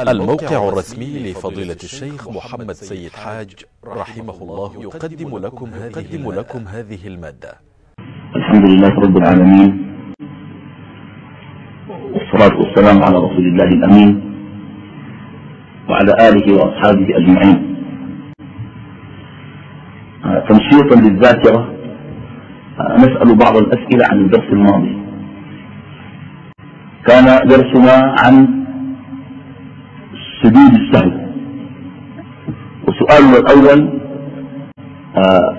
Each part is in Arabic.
الموقع الرسمي لفضيلة الشيخ محمد سيد حاج رحمه الله يقدم لكم هذه, لكم هذه ا ل م ا د ة الحمد لله رب العالمين. والصلاة والسلام على رسول الله الأمين وعلى آله وأصحابه أجمعين. آه، تنشيطا للذاكرة آه، نسأل بعض الأسئلة عن الدرس الماضي. كان درسنا عن سجود السهو وسؤالنا الأول آه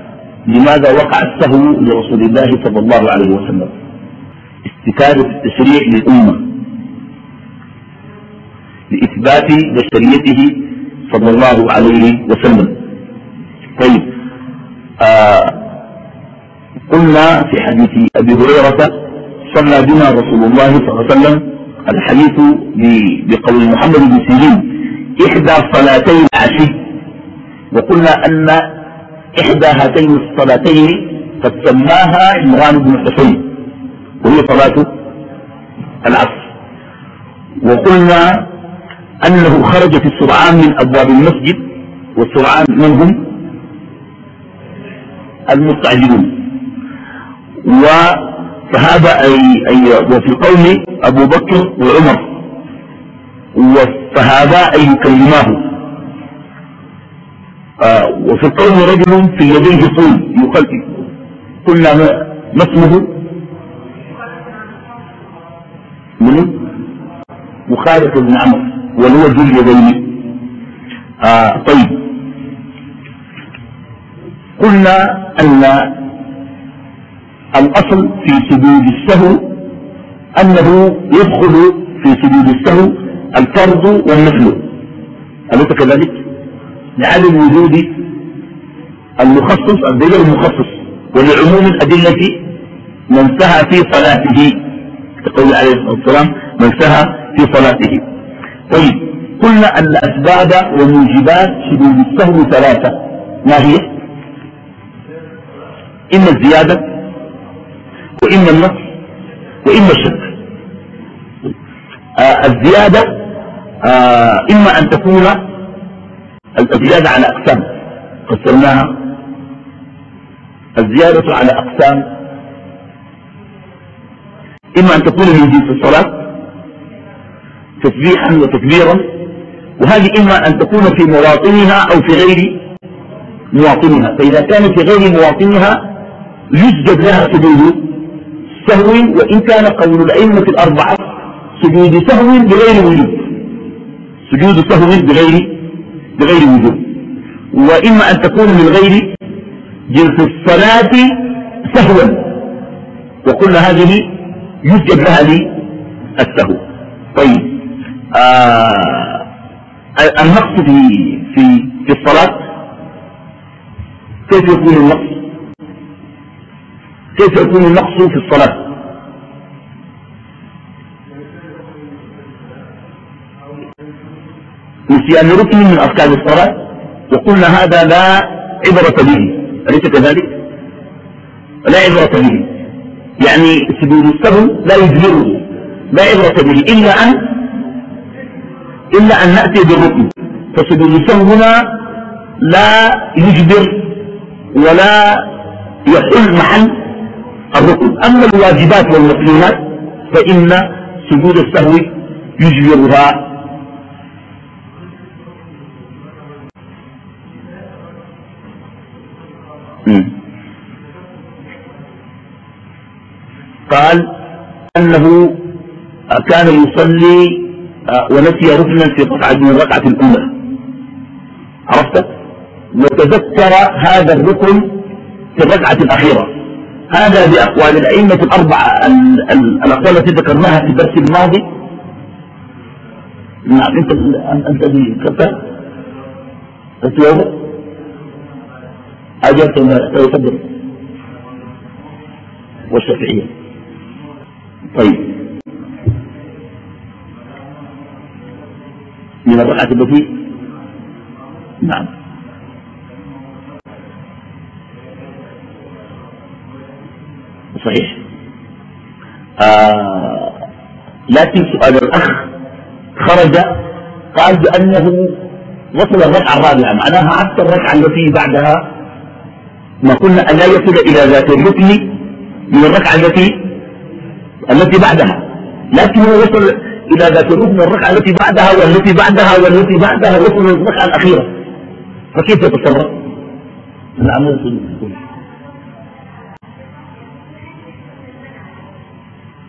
لماذا وقع السهو لرسول الله صلى الله عليه وسلم؟ استكادة التشريع للأمة. لإثبات بشريته صلى الله عليه وسلم. طيب آه قلنا في حديث أبي هريرة صلى بنا رسول الله صلى الله عليه وسلم الحديث بقول محمد بن سيرين. إحدى صلاتي العشي وقلنا أن إحدى هاتين الصلاتين قد سماها عمران بن حسين. وهي صلاة العصر. وقلنا أنه خرج في السرعان من أبواب المسجد والسرعان منهم المستعجلون. فهذا أي, أي وفي قول أبو بكر وعمر. فهذا أن يكلماه. آه وفي القوم رجل في يديه طول يقال قلنا ما اسمه؟ من مخالف بن عمرو وهو ذو اليدين. آه طيب. قلنا أن الأصل في سجود السهو أنه يدخل في سجود السهو الفرض والنفل. أليس كذلك؟ لعدم وجود المخصص الدليل المخصص ولعموم الأدلة من سهى في صلاته كقول عليه الصلاة والسلام من سهى في صلاته. طيب قلنا أن أسباب وموجبات شدود السهو ثلاثة. ما هي؟ إما الزيادة وإما النقص وإما الشك. آه الزيادة آه إما أن تكون الزيادة على أقسام. قسمناها الزيادة على أقسام. إما أن تكون من جنس الصلاة. تسبيحا وتكبيرا. وهذه إما أن تكون في مواطنها أو في غير مواطنها. فإذا كانت في غير مواطنها يسجد لها سجود سهو وإن كان قول الأئمة الأربعة سجود سهو بغير وجود. سجود سهو بغير بغير وجود. وإما أن تكون من غير جنس الصلاة سهوا. وكل هذه يسجد لها للسهو طيب. آه النقص في في في الصلاة كيف يكون النقص؟ كيف يكون النقص في الصلاة؟ نسيان ركن من أركان الصلاة وقلنا هذا لا عبرة به أليس كذلك؟ لا عبرة به. يعني سجود السهو لا يجبره لا عبرة به. إلا أن إلا أن نأتي بالركن. فسجود السهو هنا لا يجبر ولا يحل محل الركن. أما الواجبات والمسلمات فإن سجود السهو يجبرها قال أنه كان يصلي آه، ونسي ركنا في قطعة من الركعة الأولى عرفت؟ وتذكر هذا الركن في الركعة الأخيرة. هذا بأقوال الأئمة الأربعة الأقوال التي ذكرناها في الدرس الماضي. نعم أنت أنت كفى. أنت أجبت ما تفضل. والشافعية. طيب. من الركعة التي نعم. صحيح. آه لكن سؤال الأخ خرج قال بأنه وصل الركعة الرابعة معناها حتى الركعة التي بعدها. ما قلنا أن لا يصل إلى ذات الركن من الركعة التي التي بعدها. لكن هو وصل إلى ذات الركن الركعة التي بعدها والتي بعدها والتي بعدها وصل الركعة الأخيرة. فكيف يتصرف؟ العمل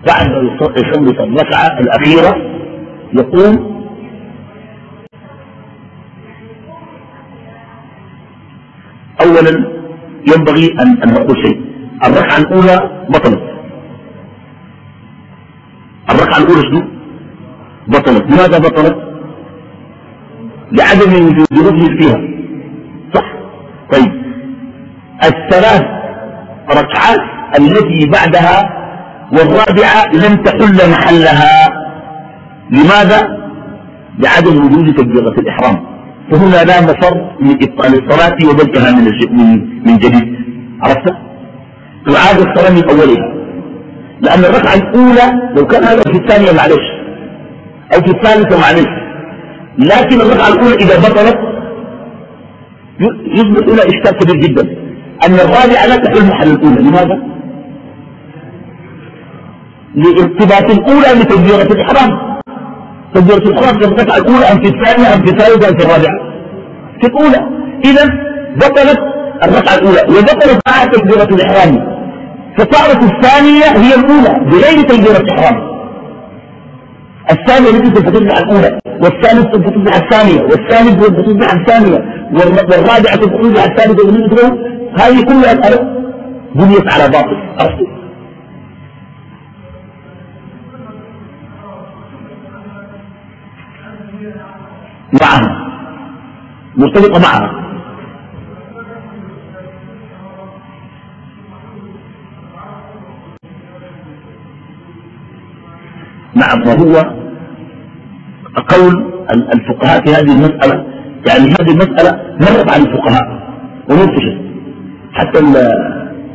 بعد يخلص الركعة الأخيرة يقوم أولا ينبغي أن نقول شيء. الركعة الأولى بطلت. الركعة الأولى شنو؟ بطلت. لماذا بطلت؟ لعدم وجود ركن فيها. صح؟ طيب. الثلاث ركعات التي بعدها والرابعة لم تحل محلها. لماذا؟ لعدم وجود تكبيرة الإحرام. فهنا لا مفر من إبطال الصلاة وبدءها من من من جديد. عرفت؟ تعاد الصلاة من أولها. لأن الركعة الأولى لو كان هذا في الثانية معلش. أو في الثالثة معلش. لكن الركعة الأولى إذا بطلت يثبت هنا إشكال كبير جدا. أن الرابعة لا تحل محل الأولى. لماذا؟ لارتباط الأولى بتكبيرة الإحرام. تكبيرة الإحرام في الركعة الأولى أم في الثانية أم في الثالثة أم في الرابعة؟ في الأولى. إذا بطلت الركعة الأولى. وبطلت معها تكبيرة الإحرام. فصارت الثانية هي الأولى بغير تكبيرة الإحرام الثانية التي تنفتح على الأولى والثالث تنفتح على الثانية والثالث تنفتح على الثانية والرابعة تنفتح على الثالثة هذه كلها بنيت على باطل عرفتوا معها مرتبطة معها نعم وهو قول الفقهاء في هذه المسألة. يعني هذه المسألة مرت على الفقهاء ونفشت حتى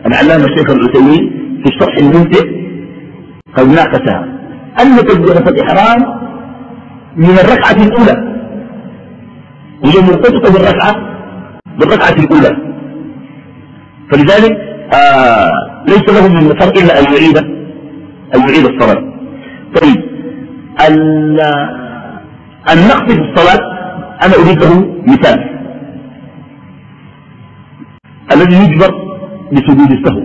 العلامة الشيخ العثيمين في الشرح الممتع قد ناقشها. أن تكبيرة الإحرام من الركعة الأولى. هي مرتبطة بالركعة بالركعة الأولى. فلذلك آه ليس له من مفر إلا أن يعيد أن يعيد الصلاة. طيب. النقص في الصلاة أنا أريد له مثال. الذي يجبر بسجود السهو.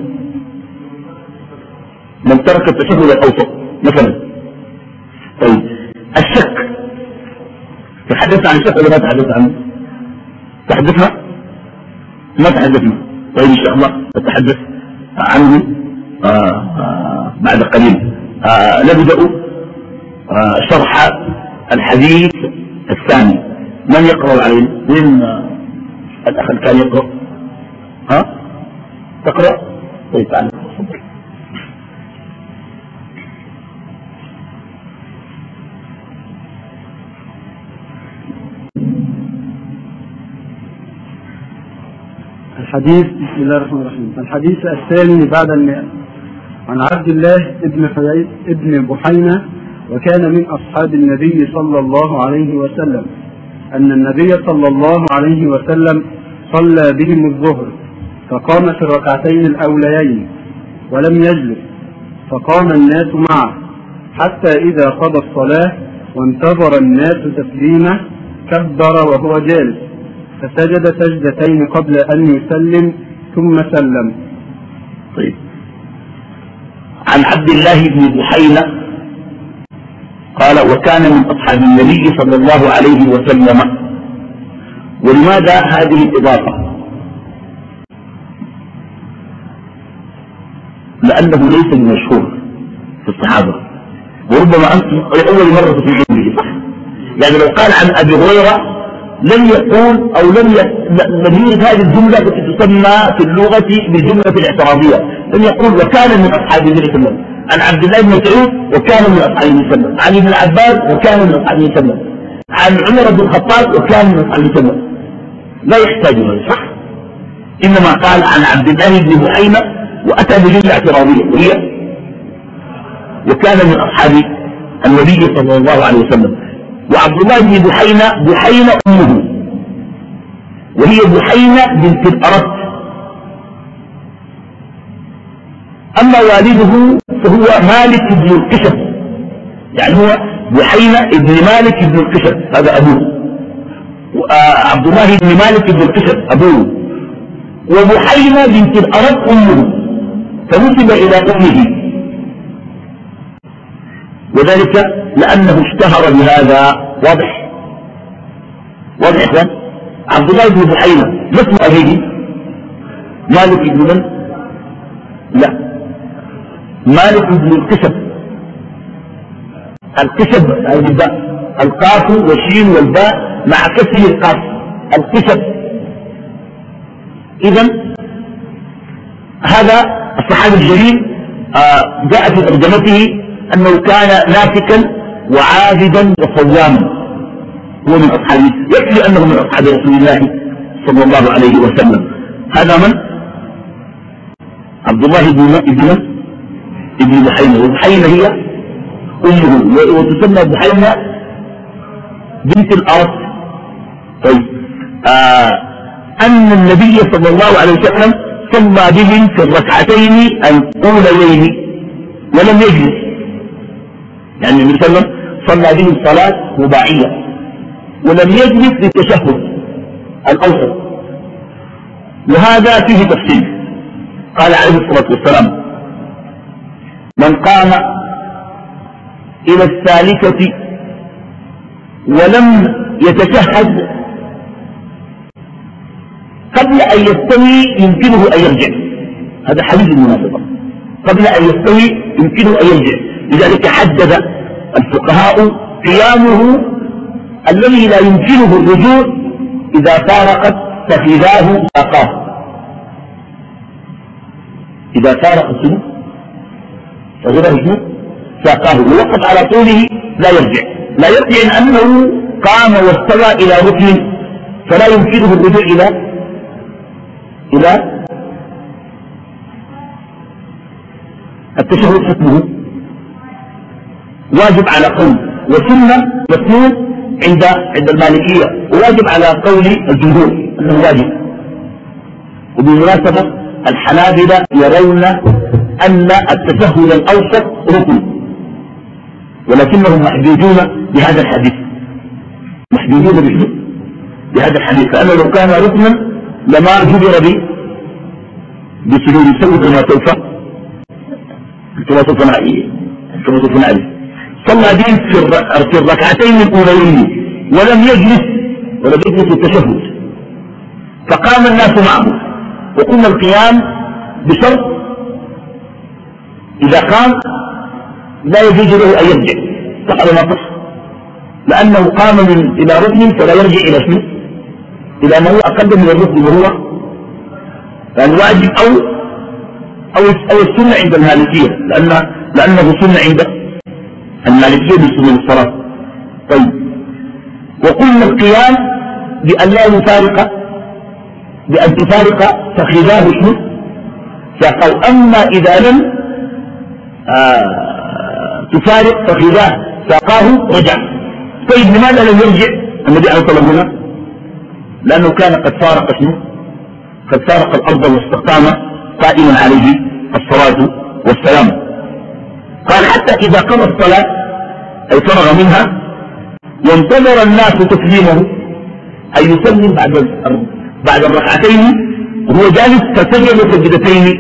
من ترك التشهد الأوسط مثلا. طيب. الشك. تحدثنا عن الشيخ ولا ما تحدث عنه؟ تحدثنا ما تحدثنا طيب إن شاء الله نتحدث عنه آه آه بعد قليل. آه نبدأ آه شرح الحديث الثاني. من يقرأ عليه من الأخ كان يقرأ؟ ها؟ تقرأ؟ طيب تعال. الحديث بسم الله الرحمن الرحيم. الحديث الثاني بعد المئة عن عبد الله ابن ابن بحينة وكان من أصحاب النبي صلى الله عليه وسلم أن النبي صلى الله عليه وسلم صلى بهم الظهر فقام في الركعتين الأوليين ولم يجلس فقام الناس معه حتى إذا قضى الصلاة وانتظر الناس تسليمه كبر وهو جالس فسجد سجدتين قبل أن يسلم ثم سلم. طيب. عن عبد الله بن بحينة قال وكان من أصحاب النبي صلى الله عليه وسلم. ولماذا هذه الإضافة؟ لأنه ليس المشهور في الصحابة وربما أنت أول مرة في عمره صح؟ يعني لو قال عن أبي هريرة لم يقول أو لم لم يرد هذه الجملة التي تسمى في اللغة بالجملة الاعتراضية لم يقول وكان من أصحاب النبي صلى الله عليه وسلم. عن عبد الله بن مسعود وكان من أصحاب النبي صلى الله عليه وسلم. عن ابن عباس وكان من أصحاب النبي صلى الله عليه وسلم. عن عمر بن الخطاب وكان من أصحاب النبي صلى الله عليه وسلم. لا يحتاج هذا صح إنما قال عن عبد الله بن بحيمة وأتى بجملة اعتراضية وهي وكان من أصحاب النبي صلى الله عليه وسلم. وعبد الله بن بحينة بحينة أمه. وهي بحينة بنت الأرت أما والده فهو مالك بن الكشف يعني هو بحينة ابن مالك بن الكشف هذا أبوه. عبد الله بن مالك بن الكشف أبوه. وبحينة بنت الأرت أمه. فنسب إلى أمه. وذلك لأنه اشتهر بهذا. واضح؟ واضح إخوان؟ عبد الله بن بحيرة ما اسم أبيه؟ مالك بن من؟ لا. مالك بن الكسب. الكسب الباء. القاف والشين والباء مع كسر القاف. الكسب. إذا هذا الصحابي الجليل آه، جاء في ترجمته أنه كان ناسكا وعابدا وصواما هو من أصحاب يكفي أنه من أصحاب رسول الله صلى الله عليه وسلم. هذا من؟ عبد الله بن ابن ابن بحينة وبحينة هي أمه. وتسمى بحينة بنت الأرض. طيب. آه أن النبي صلى الله عليه وسلم صلى بهم في الركعتين الأوليين ولم يجلس. يعني النبي صلى الله عليه وسلم صلى بهم صلاة رباعية ولم يجلس للتشهد الأوسط. وهذا فيه تفصيل. قال عليه الصلاة والسلام من قام إلى الثالثة ولم يتشهد قبل أن يستوي يمكنه أن يرجع. هذا حديث المناسبة قبل أن يستوي يمكنه أن يرجع. لذلك حدد الفقهاء قيامه الذي لا يمكنه الرجوع إذا فارقت فخذاه ساقاه إذا فارق شنو فخذاه شنو ساقاه ووقف على طوله لا يرجع. لا يرجع لأنه قام واستوى إلى ركن فلا يمكنه الرجوع إلى إلى التشهد حكمه. واجب على قول وسنة مسنون عند عند المالكية. وواجب على قول الجمهور أنه واجب. وبالمناسبة الحنابلة يرون أن التسهل الأوسط ركن. ولكنهم محدودون بهذا الحديث. محدودون بهذا الحديث. فأنه لو كان ركنا لما جبر به بسجود السوء كما سوف. كما سوف كما سوف صلى بهم في الركعتين الأولين. ولم يجلس. ولم يجلس التشهد. فقام الناس معه. وقلنا القيام بشرط إذا قام لا يجوز له أن يرجع فقال ما صح لأنه قام من إلى ركن فلا يرجع إلى شنو؟ إلى ما هو أقل من الركن وهو يعني واجب أو أو أو السنة عند المالكية لأن لأنه سنة عند المالكية بسنن الصلاة طيب. وقلنا القيام بأن لا يفارق بأن تفارق فخذاه شنو؟ ساقوا أما إذا لم تفارق فخذاه ساقاه رجع. طيب لماذا لم يرجع؟ النبي عليه الصلاة والسلام لأنه كان قد فارق شنو؟ قد فارق الأرض واستقام قائما عليه الصلاة والسلام. قال حتى إذا قضى الصلاة أي فرغ منها وانتظر الناس تسليمه أن يسلم بعد بعد الركعتين وهو جالس فسجد سجدتين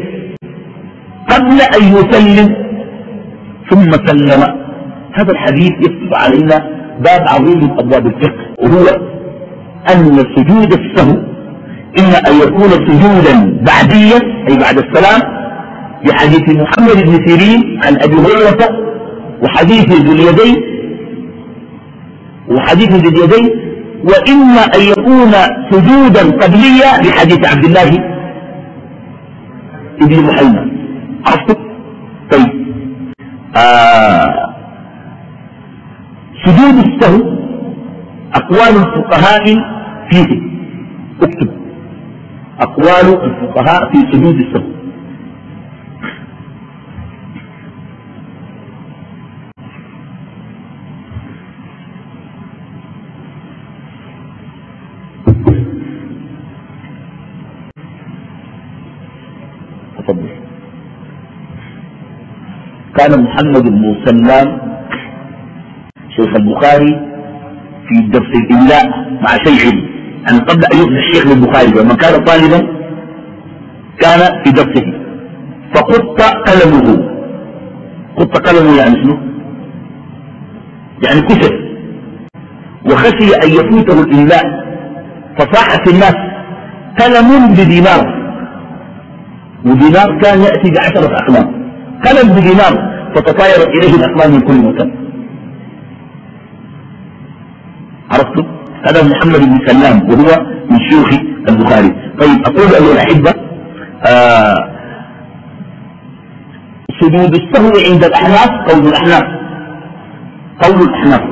قبل أن يسلم ثم سلم. هذا الحديث يفتح علينا باب عظيم من أبواب الفقه وهو أن سجود السهو إما أن يكون سجودا بعديا أي بعد السلام بحديث محمد بن سيرين عن أبي هريرة وحديث ذي اليدين وحديث ذي اليدين وإما أن يكون سجودا قبليا لحديث عبد الله بن محمد. عرفت آه. سجود السهو أقوال الفقهاء فيه. اكتب. أقوال الفقهاء في سجود السهو. كان محمد بن سلام شيخ البخاري في درس الإملاء مع شيخه. يعني قبل أن يصبح الشيخ للبخاري لما كان طالبا كان في درسه. فقط قلمه. قط قلمه يعني شنو؟ يعني كسر. وخشي أن يفوته الإملاء. فصاح في الناس قلم بدينار. ودينار كان يأتي بعشرة أقلام. قلم بدينار. فتطايرت إليه الأقلام من كل مكان عرفتم هذا محمد بن سلام وهو من شيوخ البخاري. طيب أقول أيها الأحبة آه سجود السهو عند الأحناف قول الأحناف. قول الأحناف.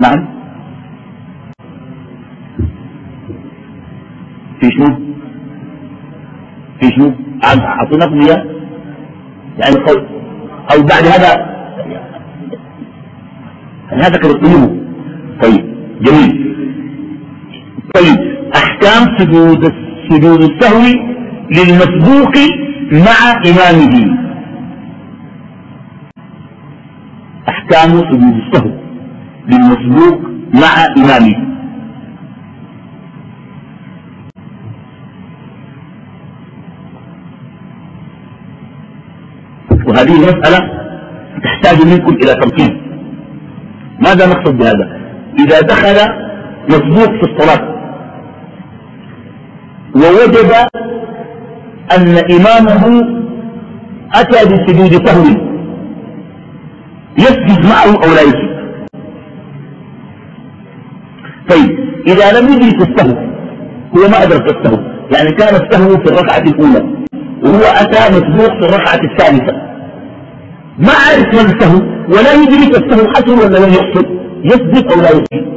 نعم. في شنو؟ في شنو؟ أعطيناكم إياه. يعني قول. أو بعد هذا. هذا كان طيب جميل. طيب أحكام سجود سجود السهو للمسبوق مع إمامه. أحكام سجود السهو للمسبوق مع إمامه. وهذه المسألة تحتاج منكم إلى تركيز ماذا نقصد بهذا؟ إذا دخل مسبوق في الصلاة ووجد أن إمامه أتى بسجود سهو يسجد معه أو لا يسجد؟ طيب إذا لم يدرك السهو هو ما أدرك السهو يعني كان السهو في الركعة الأولى وهو أتى مسبوق في الركعة الثالثة. ما عرف من السهو ولا يدرك السهو حصل ولا لم يحصل يسجد أو لا يسجد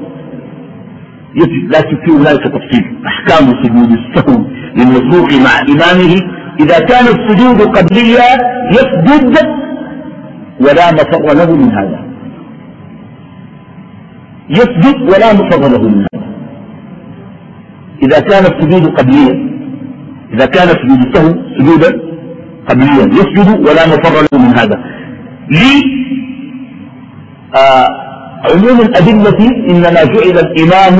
يسجد لكن في هنالك تفصيل. أحكام سجود السهو للمسبوق مع إمامه. إذا كان السجود قبليا يسجد ولا مفر له من هذا. يسجد ولا مفر له من هذا. إذا كان السجود قبليا إذا كان سجود السهو سجودا قبليا يسجد ولا مفر له من هذا. لي آه الأدلة إنما جعل الإمام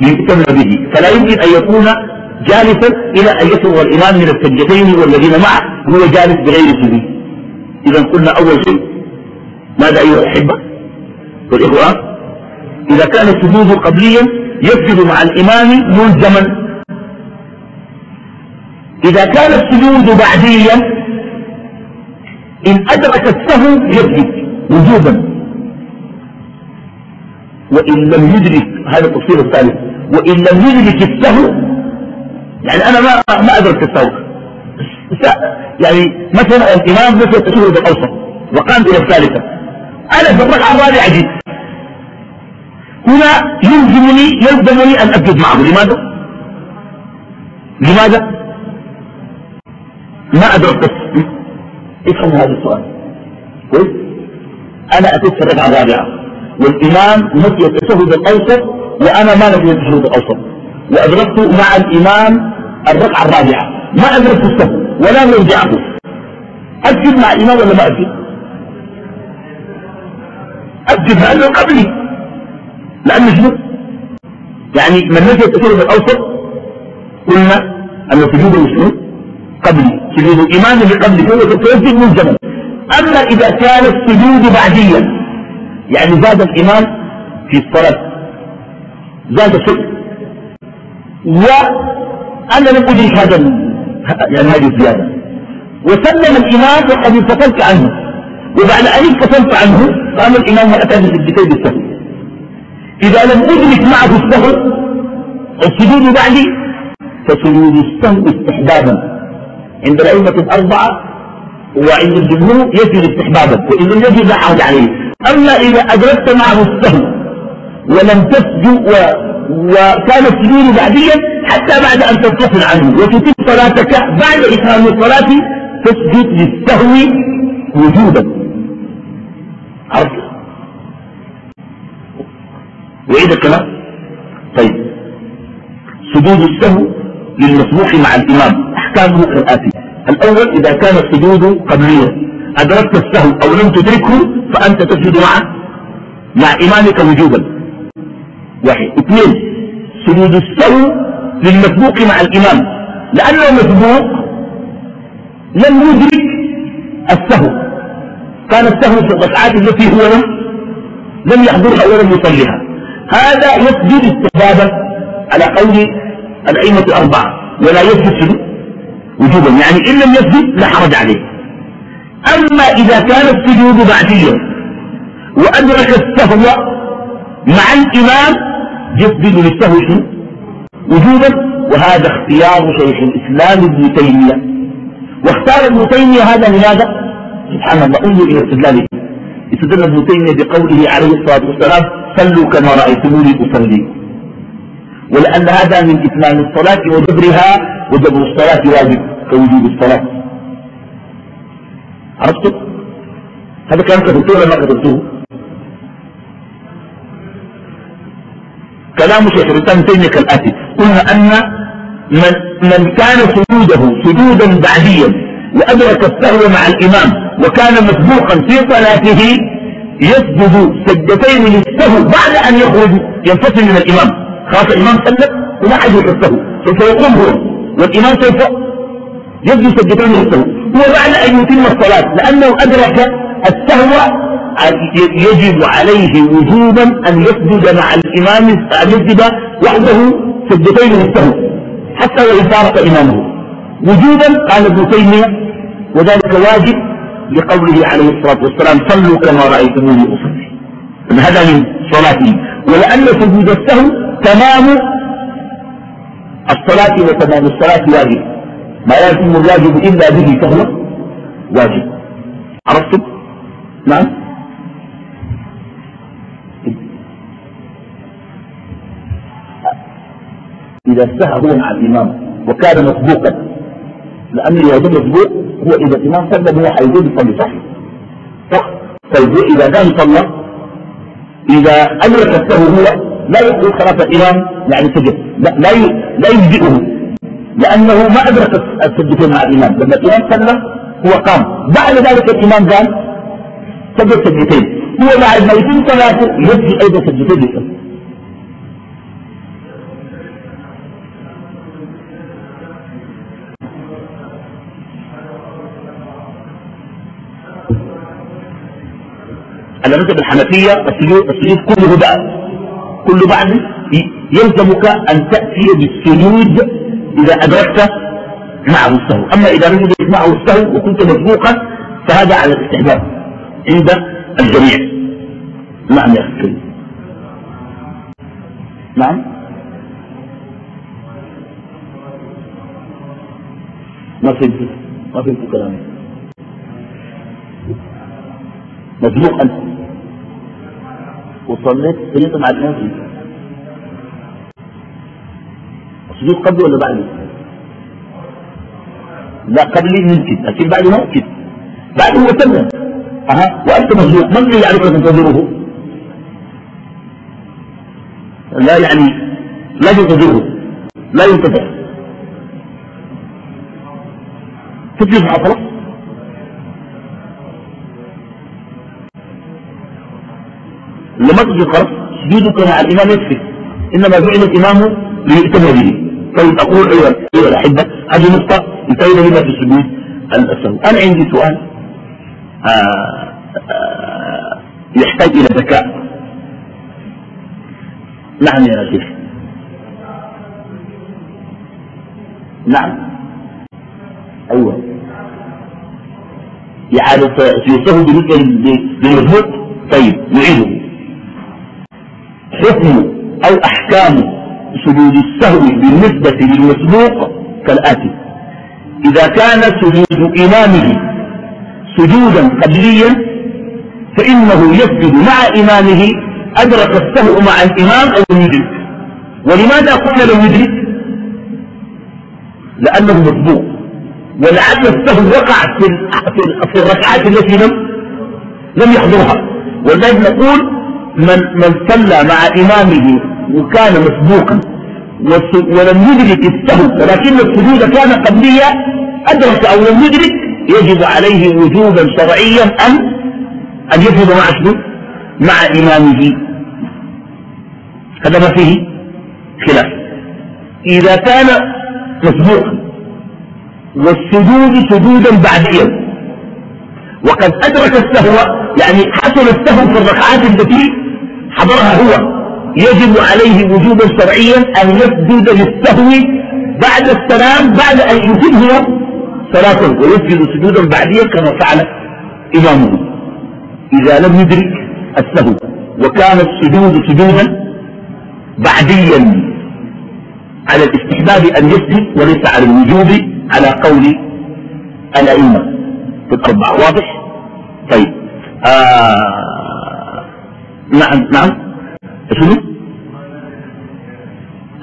ليؤتم به. فلا يمكن أن يكون جالسا إلى أن يفرغ الإمام من السجدتين والذين معه هو جالس بغير سجود. إذا قلنا أول شيء ماذا أيها الأحبة والإخوة؟ إذا كان السجود قبليا يسجد مع الإمام ملزما. إذا كان السجود بعديا إن أدرك السهو يسجد وجوبا. وإن لم يدرك هذا التفصيل الثالث. وإن لم يدرك السهو يعني أنا ما ما أدرك السهو. يعني مثلا الإمام نسي التشهد الأوسط وقام إلى الثالثة. أنا في الركعة الرابعة جيت هنا يلزمني يلزمني أن أسجد معه. لماذا؟ لماذا؟ ما أدرك افهموا هذا السؤال. كويس؟ أنا أتيت في الركعة الرابعة. والإمام نسي التشهد الأوسط وأنا ما نسي التشهد الأوسط. وأدركت مع الإمام الركعة الرابعة. ما أدركت السهو ولا مرجعه أسجد مع الإمام ولا ما أسجد؟ أسجد لأنه قبلي. لأنه شنو؟ يعني من نسي التشهد الأوسط قلنا أن سجوده شنو؟ قبلي. سجود اللي قبلي هو سيسجد من زمن. أما إذا كان السجود بعديا يعني زاد الإمام في الصلاة. زاد شيء. وأنا لم أدرك هذا يعني هذه الزيادة. وسلم الإمام وقد انفصلت عنه. وبعد أن انفصلت عنه قام الإمام وأتى بالسجدتين بالسهو إذا لم أدرك معه السهو السجود بعدي فسجود السهو استحبابا. عند الأئمة الأربعة وعند الجمهور يجب استحبابا وإن لم يجب لا حرج عليه. أما إذا أدركت معه السهو ولم تسجد و... وكان السجود بعديا حتى بعد أن تنفصل عنه. وتتم صلاتك بعد إتمام الصلاة تسجد للسهو وجودا عرفت؟ وإيه الكلام؟ طيب. سجود السهو للمسبوق مع الإمام. أحكامه كالآتي الأول إذا كان السجود قبليا أدركت السهو أو لم تدركه فأنت تسجد مع مع إمامك وجوبا. واحد. اثنين سجود السهو للمسبوق مع الإمام. لأنه مسبوق لم يدرك السهو. كان السهو في الركعات التي هو لم لم يحضرها ولم يصليها. هذا يسجد استحبابا على قول الأئمة الأربعة ولا يسجد سجود وجوبا يعني إن لم يسجد لا حرج عليه. أما إذا كان السجود بعديا وأدرك السهو مع الإمام يسجد للسهو شنو؟ وجوبا. وهذا اختيار شيخ الإسلام ابن تيمية. واختار ابن تيمية هذا لماذا؟ سبحان الله انظر إلى استدلاله. استدل ابن تيمية بقوله عليه الصلاة والسلام صلوا كما رأيتموني أصلي. ولأن هذا من إتمام الصلاة وجبرها وجبر الصلاة واجب كوجوب الصلاة. عرفتم هذا كان كتبتوه ولا ما كتبتوه؟ كلام شيخ الإسلام تيمية كالآتي. قلنا أن من, من كان سجوده سجودا بعديا وأدرك السهو مع الإمام وكان مسبوقا في صلاته يسجد سجدتين للسهو بعد أن يخرج ينفصل من الإمام. خاص الإمام سلم وما حد السهو سوف يقوم هو. والإمام سوف يسجد سجدتين للسهو هو بعد أن يتم الصلاة لأنه أدرك السهو يجب عليه وجوبا أن يسجد مع الإمام أن يسجد وحده سجدتين للسهو حتى وإن فارق إمامه. وجوبا قال ابن تيمية وذلك واجب لقوله عليه الصلاة والسلام صلوا كما رأيتموني أصلي. هذا من صلاته ولأن سجود السهو تمام الصلاة وتمام الصلاة واجب. ما يتم الواجب إلا به فهو واجب. عرفتم؟ نعم. إذا هو مع الإمام وكان مسبوقا. لأن كان مسبوق هو إذا الإمام سلم هو حيزيد يصلي صح صح. طيب إذا كان صلى إذا أدرك السهو هو لا يقول خلاص الإمام يعني سجد. لا لا لا يجزئه. لأنه ما أدرك السجدتين مع الإمام. لما الإمام سلم هو قام. بعد ذلك الإمام قال سجد سجدتين. هو بعد ما يتم صلاته يجزي أيضا سجدتين. على مذهب الحنفية السجود, كله بعد كل بعد يلزمك أن تأتي بالسجود إذا أدركت معه السهو. أما إذا لم يدرك معه السهو وكنت مسبوقا فهذا على الاستحباب عند الجميع. نعم يا أخي. نعم. ما فهمت ما فهمت كلامي مسبوق أنت. وصليت صليت مع فيه السجود قبلي ولا بعدي لا قبلي ممكن لكن بعدي ممكن بعده هو سلم. أها؟ وأنت مزلوق من الذي يعرف أن تنتظره لا يعني لا ينتظره. لا ينتظر. تجلس مع خلاص لما تجي خلاص سجودك مع الإمام يكفي. إنما جعل الإمام ليؤتم به. طيب أقول أيها الأحبة هذه نقطة انتهينا بها في سجود الأسهل أنا عندي سؤال. آه، آه، يحتاج إلى ذكاء. نعم يا شيخ. نعم. أيوة. إعادة سيسهل بالنسبة للمجهود طيب نعيده حكم أو أحكام سجود السهو بالنسبة للمسبوق كالآتي. إذا كان سجود إمامه سجودا قبليا فإنه يسجد مع إمامه أدرك السهو مع الإمام أو يدرك. ولماذا قلنا لم يدرك؟ لأنه مسبوق. ولعل السهو وقع في في الركعات التي لم لم يحضرها. ولذلك نقول من من صلى مع إمامه وكان مسبوقا ولم يدرك السهو ولكن السجود كان قبليا أدرك أو لم يدرك يجب عليه وجوبا شرعيا أن أن يفرض مع شنو؟ مع إمامه هذا ما فيه خلاف إذا كان مسبوقا والسجود سجودا بعديا وقد أدرك السهو يعني حصل السهو في الركعات التي حضرها هو. يجب عليه وجوبا شرعيا أن يسجد للسهو بعد السلام بعد أن يتم هو ويسجد سجودا بعديا كما فعل إمامه. إذا لم يدرك السهو وكان السجود سجودا بعديا على الاستحباب أن يسجد وليس على الوجوب على قول الأئمة. في الأربعة واضح؟ طيب. آه نعم نعم. شنو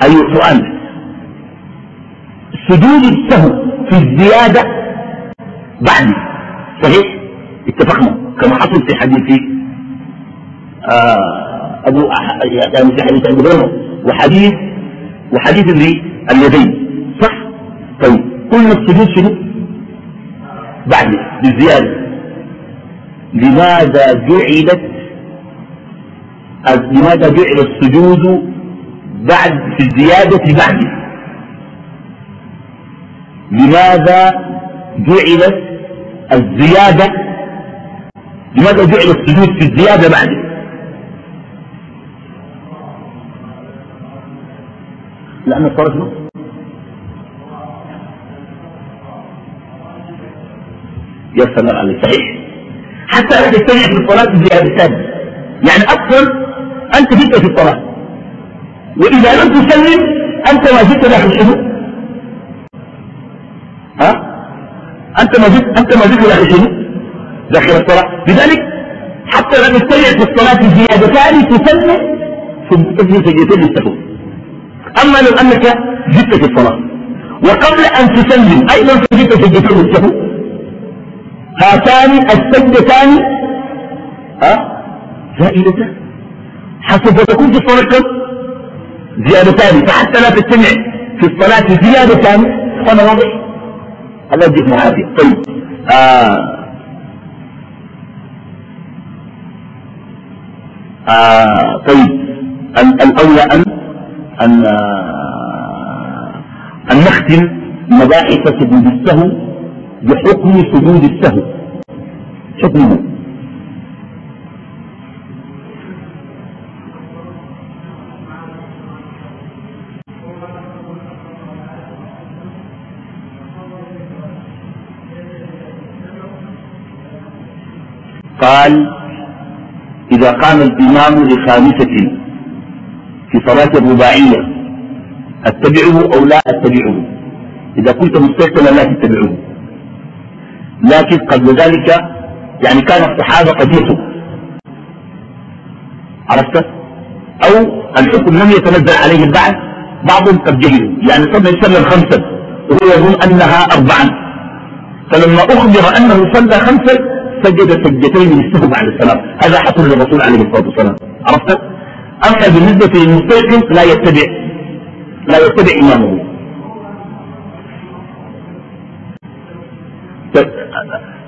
أي سؤال. سجود السهو في الزيادة بعد صحيح؟ اتفقنا كما حصل في حديث آه أبو يعني في حديث أبو هريرة وحديث وحديث اللي اليدين صح؟ طيب قلنا السجود شنو؟ بعد بالزيادة لماذا جعلت لماذا جعل السجود بعد في الزيادة بعد لماذا جعلت الزيادة؟ لماذا جعل السجود في الزيادة بعد لأن الصلاة يا سلام عليك. صحيح. حتى لا تستمع في الصلاة الزيادتان يعني أصلا أنت جئت في الصلاة وإذا لم تسلم أنت ما جئت داخل شنو ها؟ أنت ما جئت أنت ما جئت داخل شنو داخل الصلاة لذلك حتى لا تستمع في الصلاة زيادتان تسلم في سجدتين للسهو أما لو أنك جئت في الصلاة وقبل أن تسلم أيضا سجدت سجدتين للسهو هاتان السجدتان ها؟ زائدتان. حسب تكون في الصلاة كم؟ زيادتان فحتى لا تجتمع في الصلاة زيادتان أنا واضح؟ الله يديك معافية طيب. آه. آه. طيب. الأولى أن أن آه أن نختم مباحث سجود السهو بحكم سجود السهو. حكمه قال إذا قام الإمام لخامسة في صلاة الرباعية أتبعه أو لا أتبعه؟ إذا كنت مستيقظا لا تتبعه. لكن قبل ذلك يعني كان الصحابة قد يتوا عرفت؟ أو الحكم لم يتنزل عليه بعد بعضهم قد جهلوا. يعني صلى يسلم خمسا وهو يظن أنها أربعا. فلما أخبر أنه صلى خمسا سجد سجدتين للسهو بعد السلام. هذا حصل للرسول عليه الصلاة والسلام. عرفت؟ أما بالنسبة للمستيقظ لا يتبع لا يتبع إمامه.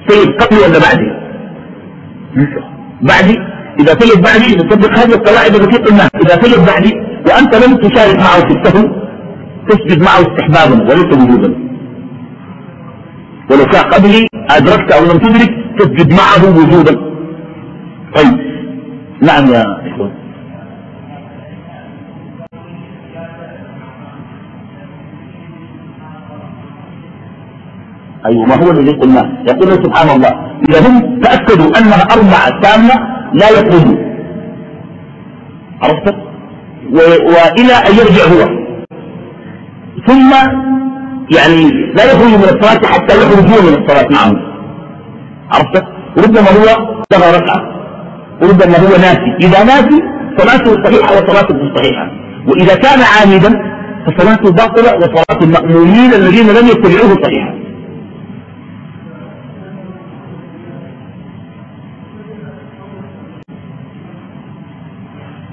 سيد قبلي ولا بعدي؟ بعدي؟ إذا سيد بعدي نطبق هذه القواعد التي قلناها. إذا سيد بعدي وأنت لم تشارك معه في السهو تسجد معه استحبابا وليس وجوبا ولو كان قبلي أدركت أو لم تدرك تسجد معه وجودا. طيب. نعم يا إخوان. أيوة ما هو الذي قلناه يقول سبحان الله إذا هم تأكدوا أنها أربعة تامة لا يخرجوا عرفت؟ وإلى أن يرجع هو. ثم يعني لا يخرج من الصلاة حتى يخرج هو من الصلاة معه عرفت ربما هو لغى ركعة. وربما هو ناسي. إذا ناسي صلاته صحيحة وصلاته مش صحيحة وإذا كان عامدا فصلاته باطلة وصلاة المأمومين الذين لم يتبعوه صحيحة.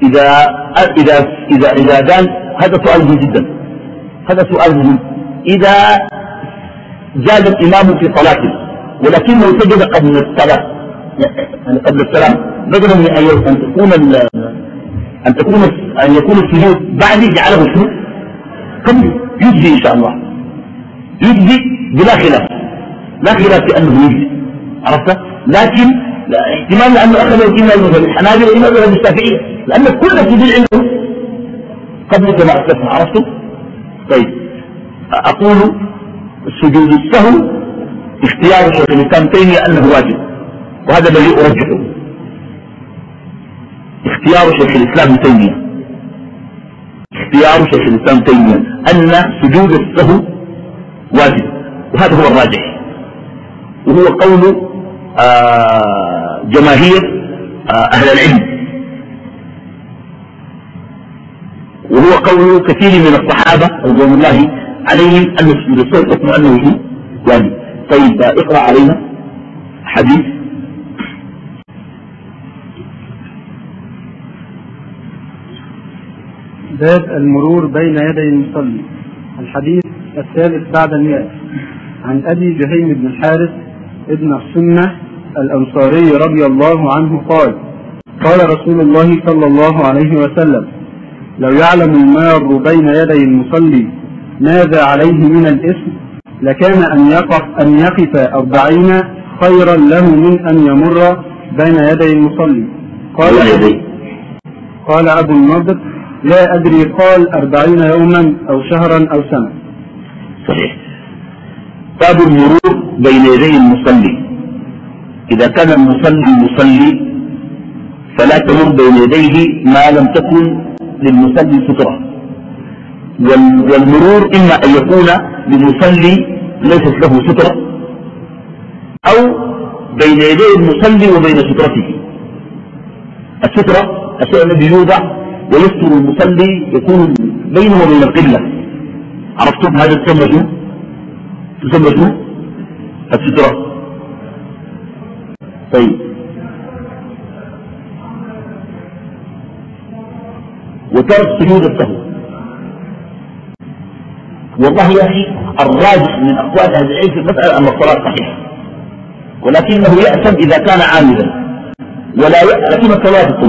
إذا إذا إذا إذا قال هذا سؤال مهم جدا. هذا سؤال مهم. إذا زاد الإمام في صلاته ولكنه سجد قبل الصلاة. يعني قبل السلام. بدلا من أن تكون أن تكون أن يكون السجود بعد جعله شنو؟ قبل. يجزي إن شاء الله. يجزي بلا خلاف. لا خلاف في أنه يجزي. عرفت؟ لكن احتمال لأنه أخذ إما المذهب الحنابلة وإما المذهب الشافعي لأن كل السجود عنده قبل كما أسلفنا عرفتم؟ طيب. أقول سجود السهو اختيار شيخ الإسلام تيمية أنه واجب. وهذا الذي أرجحه اختيار شيخ الإسلام تيمية. اختيار شيخ الإسلام تيمية. أن سجود السهو واجب. وهذا هو الراجح. وهو قول آه جماهير آه أهل العلم. وهو قول كثير من الصحابة رضوان الله عليهم أن سجود السهو حكم أنه واجب. طيب اقرأ علينا حديث. باب المرور بين يدي المصلي. الحديث الثالث بعد المئة. عن أبي جهيم بن الحارث ابن السنة الأنصاري رضي الله عنه قال قال رسول الله صلى الله عليه وسلم لو يعلم المار بين يدي المصلي ماذا عليه من الإثم؟ لكان أن يقف أن يقف أربعين خيرا له من أن يمر بين يدي المصلي. قال قال أبو النضر لا أدري قال أربعين يوما أو شهرا أو سنة. صحيح. باب المرور بين يدي المصلي. إذا كان المصلي يصلي فلا تمر بين يديه ما لم تكن للمصلي سترة. والمرور إما أن يكون للمصلي ليست له سترة أو بين يدي المصلي وبين سترته. السترة الشيء الذي يوضع ويستر المصلي يكون بينه وبين القبلة. عرفتم هذا تسمى شو؟ تسمى شو؟ السترة. طيب. وترك سجود السهو. والله يا أخي الراجح من أقوال أهل العلم في المسألة أن الصلاة صحيحة. ولكنه يأثم إذا كان عاملا. ولا يأثم الصلاة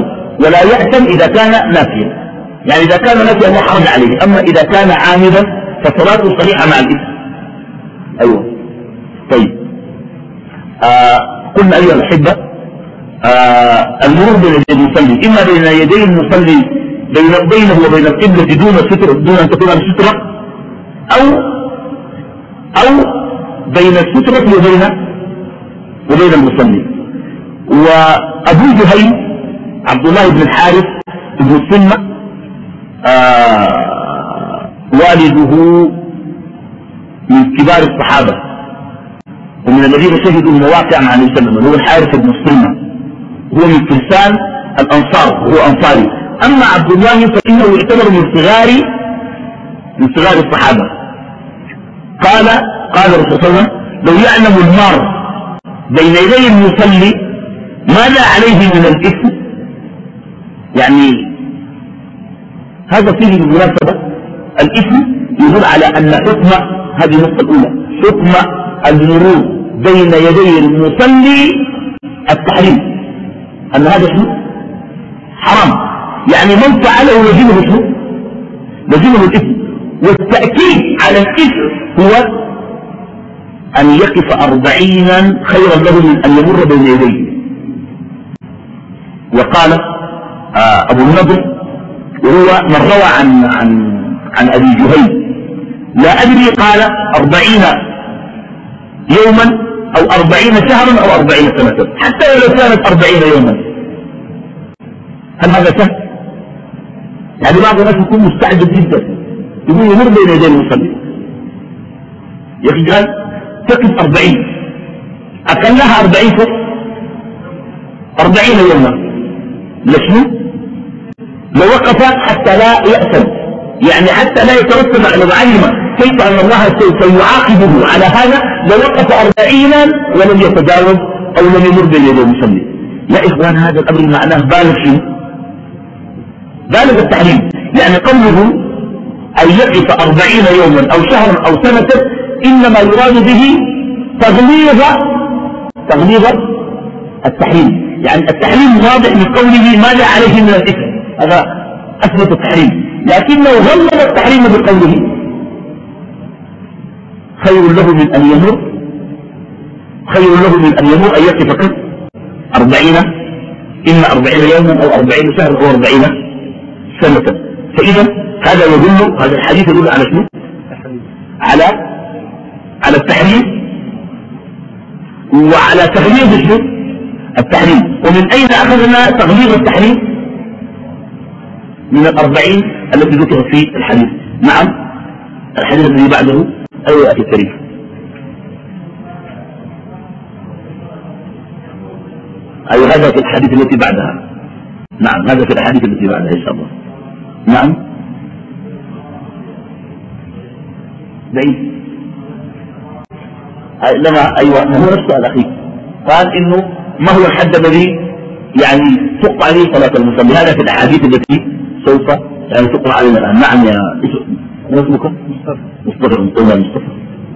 ولا يأثم إذا كان نافيا. يعني إذا كان نافيا لا حرج عليه. أما إذا كان عامدا فصلاته صحيحة مع الإثم أيوة. طيب. آه قلنا أيها الأحبة آه المرور بين يدي المصلي. إما بين يدي المصلي بين بينه وبين القبلة دون ستر دون أن تكون السترة أو أو بين السترة وبين وبين المصلي وأبو جهيم عبد الله بن الحارث بن السنة آه والده من كبار الصحابة. ومن الذين شهدوا المواقع مع النبي صلى الله عليه وسلم هو الحارث بن السنة هو من فرسان الأنصار هو أنصاري. أما عبد الله فإنه يعتبر من صغار من صغار الصحابة. قال قال الرسول صلى الله عليه وسلم لو يعلم المار بين يدي المصلي ماذا عليه من الإثم؟ يعني هذا فيه بالمناسبة الاسم يدل على أن حكم هذه النقطة الأولى حكم المرور بين يدي المصلي التحريم. أن هذا شنو؟ حرام. يعني من فعله يجبه شنو؟ يجبه الاسم والتأكيد على الاسم هو أن يقف أربعينا خيرا له من أن يمر بين يديه. وقال آه، أبو النضر وهو من روى عن, عن, عن أبي جهيم لا أدري قال أربعين يوما أو أربعين شهرا أو أربعين سنة حتى لو كانت أربعين يوما. هل هذا سهل؟ يعني بعض الناس يكون مستعجل جدا. يقول يمر بين يدي المصلي. يا أخي قال تقف أربعين. أقلها أربعين فوق. أربعين يوما لشنو؟ لو وقف حتى لا يأثم. يعني حتى لا يترتب على علم كيف أن الله سوف يعاقبه. على هذا لو وقف أربعينا ولم يتجاوز أو لم يمر بين يدي المصلي. يا إخوان هذا الأمر معناه بالغ شنو؟ بالغ التحريم يعني قوله أن يقف أربعين يوما أو شهرا أو سنة إنما يراد به تغليظ تغليظ التحريم. يعني التحريم واضح من قوله ما لا عليه من الإثم هذا أثبت التحريم. لكنه غلظ التحريم بقوله. خير له من أن يمر. خير له من أن يمر. أن يقف كم؟ أربعين. إما أربعين يوما أو أربعين شهرا أو أربعين سنة. فإذا هذا يدل هذا الحديث يدل على شنو؟ على على التحريم. وعلى تغليظ شنو؟ التحريم. ومن أين أخذنا تغليظ التحريم؟ من الأربعين التي ذكرت في الحديث. نعم الحديث الذي بعده أخي الكريم. أي هذا في الحديث التي بعدها. نعم هذا في الحديث التي بعدها إن شاء الله. نعم. بعيد لما أيوة ما هو نفسه الأخير قال إنه ما هو الحد الذي يعني تقطع عليه صلاة المصلي؟ هذا في الأحاديث التي سوف يعني تقرأ علينا الآن. نعم يا اسمك؟ مصطفى. مصطفى.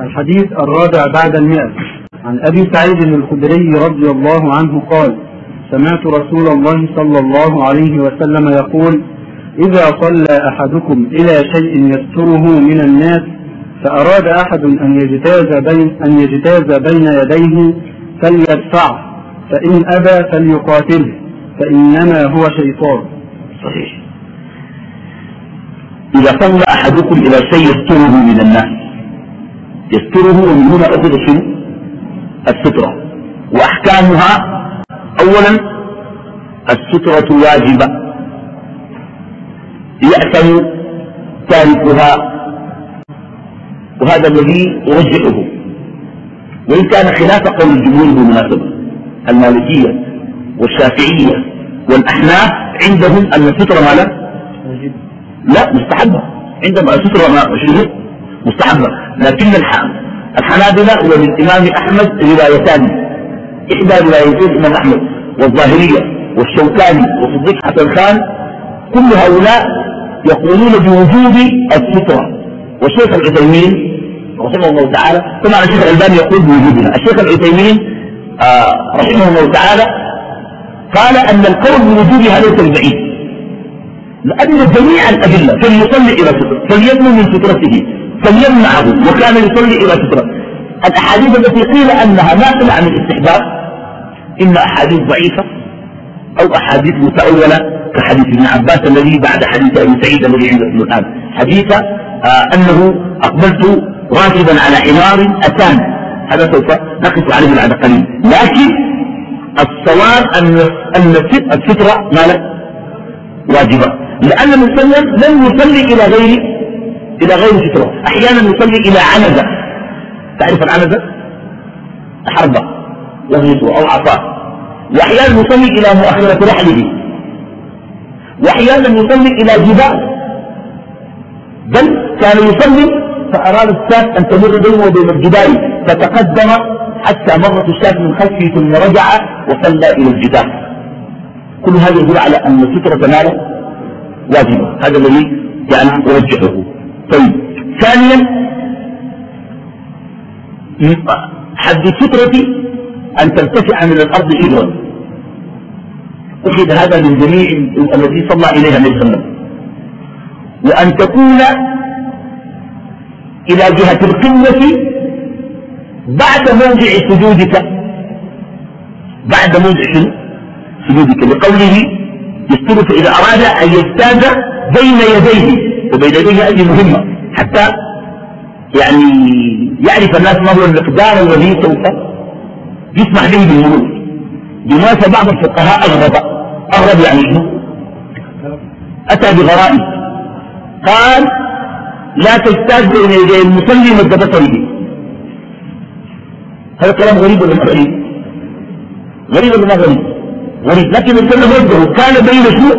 الحديث الرابع بعد المئة. عن أبي سعيد الخدري رضي الله عنه قال سمعت رسول الله صلى الله عليه وسلم يقول إذا صلى أحدكم إلى شيء يستره من الناس فأراد أحد أن يجتاز بين, أن يجتاز بين يديه فليدفعه فإن أبى فليقاتله فإنما هو شيطان. صحيح. إذا صلى أحدكم إلى شيء يستره من الناس يستره ومن هنا أخذ شنو؟ السترة. وأحكامها أولا السترة واجبة يأثم تاركها وهذا الذي يرجحه وإن كان خلاف قول الجمهور بالمناسبة المالكية والشافعية والأحناف عندهم أن السترة ماذا؟ لا مستحبة. عندهم السترة ما مستحبة. لكن الحنابلة وللإمام أحمد روايتان. إحدى روايتين الإمام أحمد والظاهرية والشوكاني وصديق حسن خان كل هؤلاء يقولون بوجوب السترة. والشيخ العثيمين رحمه الله تعالى طبعا الشيخ الألباني يقول بوجوبها الشيخ العثيمين آه رحمه الله تعالى قال أن القول بوجوبها ليس البعيد لأن جميع الأدلة فليصلي إلى سترة فليبنوا من سترته فليمنعه وكان يصلي إلى سترة الأحاديث التي قيل أنها ناقلة عن الاستحباب إما أحاديث ضعيفة أو أحاديث متأولة كحديث ابن عباس الذي بعد حديث أبي سعيد الذي عندكم الآن حديث آه أنه أقبلت راكبا على حمار أتان. هذا سوف نقف عليه بعد قليل. لكن الصواب أن السترة ما له واجبة لأن المسلم لم يصلي إلى غير إلى غير سترة أحيانا يصلي إلى عنزة. تعرف العنزة؟ حربة وغيثه أو عصا وأحيانا يصلي إلى مؤخرة رحله. وأحيانا يصلي إلى جبال. بل كان يصلي فأراد الشاة أن تمر بينه وبين الجبال فتقدم حتى مرت الشاة من خلفه ثم رجع وصلى إلى الجدار. كل هذا يدل على أن سترة ماله واجبة هذا الذي يعني أرجحه. طيب ثانيا حد السترة أن ترتفع من الأرض إبرا أخذ هذا من جميع الذي صلى إليها عليه وسلم وأن تكون إلى جهة القمة بعد موضع سجودك. بعد موضع سجودك. لقوله يستر إذا أراد أن يجتاز بين يديه. وبين يديه هذه مهمة. حتى يعني يعرف الناس ما هو المقدار الذي سوف يسمح به بالمرور. بمناسبة بعض الفقهاء أغرب. أغرب يعني أتى بغرائب. قال لا تجتاز بين يدي المصلي مد بصره هذا كلام غريب ولا غريب؟ غريب ولا غريب؟ غريب. لكن الكلام وجهه كان بين شنو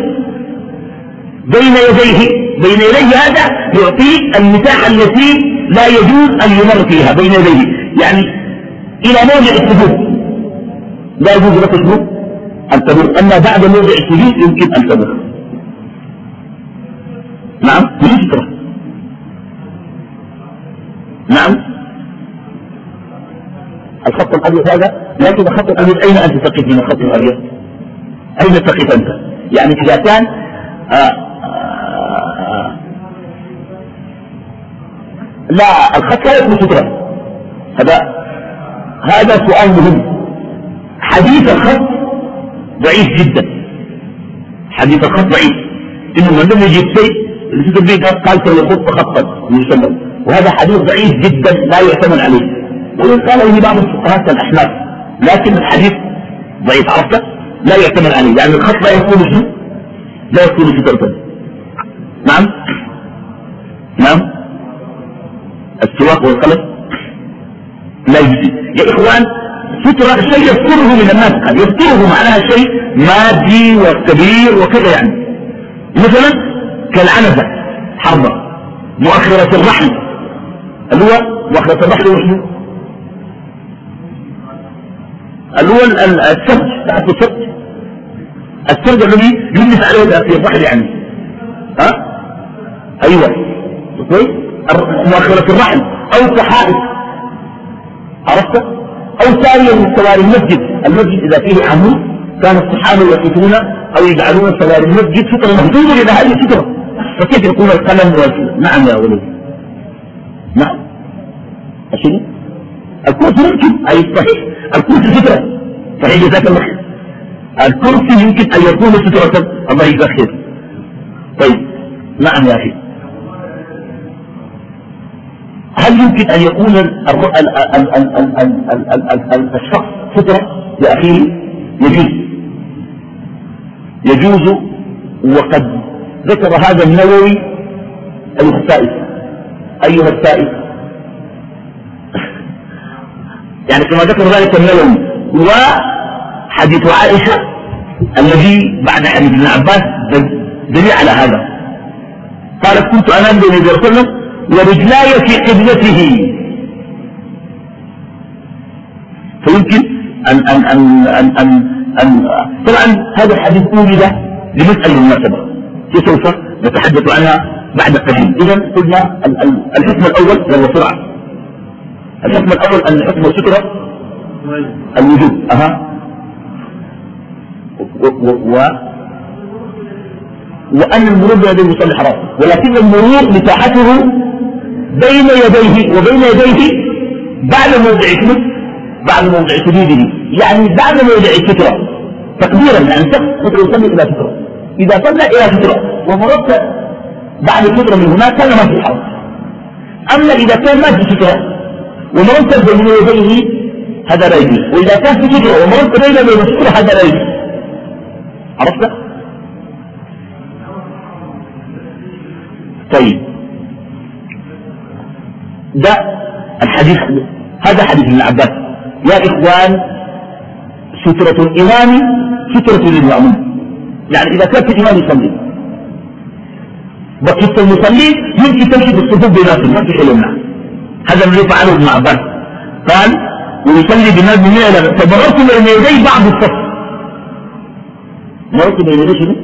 بين يديه. بين يديه هذا يعطيه المساحة التي لا يجوز أن يمر فيها بين يديه. يعني إلى موضع السجود. لا يجوز لك شنو؟ أن تمر. أما بعد موضع السجود يمكن أن تمر. نعم. بدون فكرة نعم الأبيض هذا لكن الخط الأبيض أين أنت تقف من الخط الأبيض؟ أين تقف أنت؟ يعني إذا كان آه، آآ آه، لا الخط لا يكون سترة هذا هذا سؤال مهم. حديث الخط ضعيف جدا. حديث الخط ضعيف. إنه من لم يجيب شيء اللي قال قال سيخط خطا وسلم وهذا حديث ضعيف جدا لا يعتمد عليه. وإن قال به بعض الفقهاء كالأحناف لكن الحديث ضعيف. عرفت؟ لا يعتمد عليه. يعني الخط لا يكون شنو لا يكون سترة نعم؟ نعم؟ السواق والقلم؟ لا يجزي. يا إخوان سترة شيء يستره من الناس قال يستره معناها شيء مادي وكبير وكذا يعني. مثلا كالعنزة. حربة مؤخرة الرحل. اللي هو مؤخرة الرحل وشنو؟ اللي هو السرج تعرفوا السرج السرج الذي يلبس عليه في الرحل يعني. ها؟ أيوه. كويس؟ مؤخرة الرحل. أو كحائط. عرفت؟ أو ساريا من سواري المسجد. المسجد إذا فيه عمود كان الصحابة يقفون أو يجعلون سواري المسجد مهدودة إلى هذه السترة فكيف يكون القلم نعم يا ولدي نعم أشيء الكرسي ممكن أي صحيح الكرسي سترة صحيح جزاك الله خير الكرسي يمكن أن يكون سترة الله يجزاك خير طيب نعم يا أخي هل يمكن أن يكون الشخص سترة لأخيه يجوز يجوز وقد ذكر هذا النووي أيها السائل أيها السائل يعني كما ذكر ذلك النووي. وحديث عائشة الذي بعد حديث ابن عباس دليل على هذا. قالت كنت أنام بين يدي رسول ورجلاي في قبلته. فيمكن أن أن أن أن أن, طبعا هذا الحديث وجد لمسألة مناسبة سوف نتحدث عنها بعد قليل. إذا قلنا الحكم الأول وهو سرعة. الحكم الأول أن حكم السترة الوجوب أها. و, و, و وأن المرور بين المصلي حرام ولكن المرور مساحته بين يديه وبين يديه بعد موضع شنو بعد موضع سجوده يعني بعد موضع السترة تقديرا يعني شخص يصلي إلى سترة. إذا صلى إلى سترة ومررت بعد السترة من هناك كان ما في حرج أما إذا كان ما في سترة ومرتب بين يديه هذا لا يجوز. وإذا كان في جدر ومرتب بين يديه هذا لا يجوز. عرفت؟ طيب. ده الحديث هذا حديث ابن عباس. يا إخوان سترة الإمام سترة للمأمون. يعني إذا كان في الإمام يصلي. بقيت المصلين يمكن تمشي في الصفوف بيناتهم ما في حلم. هذا الذي فعله ابن عباس. قال ويصلي بالناس من إلى فمررت بين يدي بعض الصف. مررت بين يدي شنو؟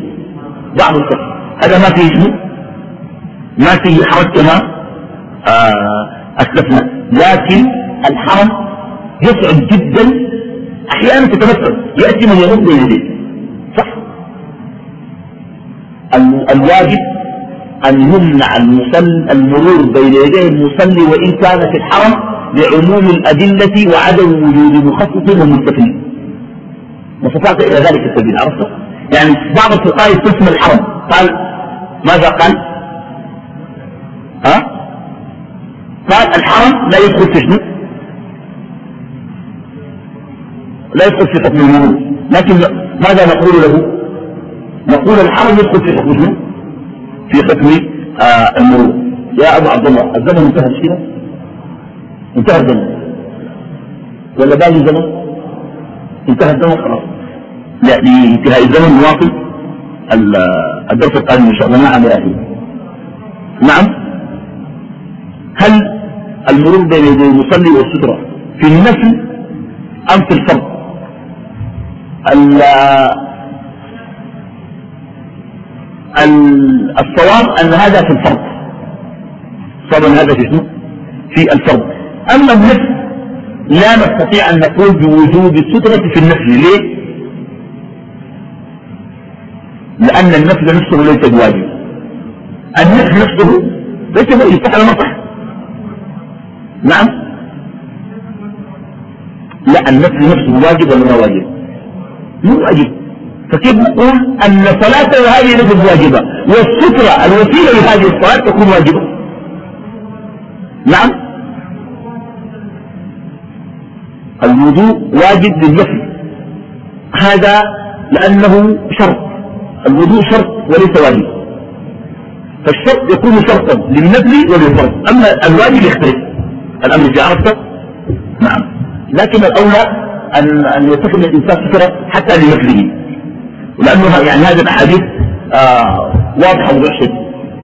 بعض الصف. هذا ما فيه شنو؟ ما فيه حرج كما آه، أسلفنا. لكن الحرم يصعب جدا أحيانا تتمثل. يأتي من يمر يديه. الواجب أن يمنع المرور بين يدي المصلي وإن كان في الحرم لعموم الأدلة وعدم وجود مخصص ومستثنى وستعطي إلى ذلك السبيل عرفت؟ يعني بعض الفقهاء يستثنى الحرم قال ماذا قال؟ ها؟ قال الحرم لا يدخل في شنو؟ لا يدخل في حكم المرور لكن ماذا نقول له؟ نقول الحرم يدخل في حكم؟ في حكم آه المرور. يا أبو عبد الله الزمن انتهى الشيء انتهى الزمن. ولا باقي زمن انتهى الزمن خلاص. لانتهاء الزمن نواصل الدرس القادم إن شاء الله. نعم يا نعم. هل المرور بين يدي المصلي والسترة في النفل أم في الفرض؟ الصواب أن هذا في الفرض. صواب أن هذا في شنو؟ في الفرض. أما النفس لا نستطيع أن نقول بوجوب السترة في النفل ليه؟ لأن النفل نفسه ليس بواجب. النفل نفسه ليس بواجب. صح ولا نعم. لا النفل نفسه واجب ولا ما واجب؟ مو واجب. فكيف نقول أن صلاته هذه نفل واجبة؟ والسترة الوسيلة لهذه الصلاة تكون واجبة. نعم. الوضوء واجب للنفل هذا لأنه شرط. الوضوء شرط وليس واجب. فالشرط يكون شرطا للنفل وللفرض أما الواجب يختلف. الأمر في عرفته؟ نعم. لكن الأولى أن أن يتخذ الإنسان سترة حتى لنفله ولأنه يعني هذه الأحاديث آه واضحة ووحشة